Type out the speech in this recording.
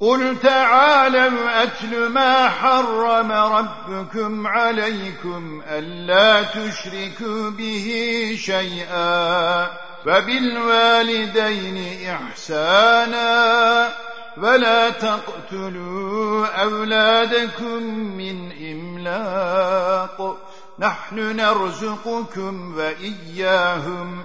قل تعالوا أتل ما حرم ربكم عليكم ألا تشركوا به شيئا فبالوالدين إحسانا ولا تقتلوا أولادكم من إملاق نحن نرزقكم وإياهم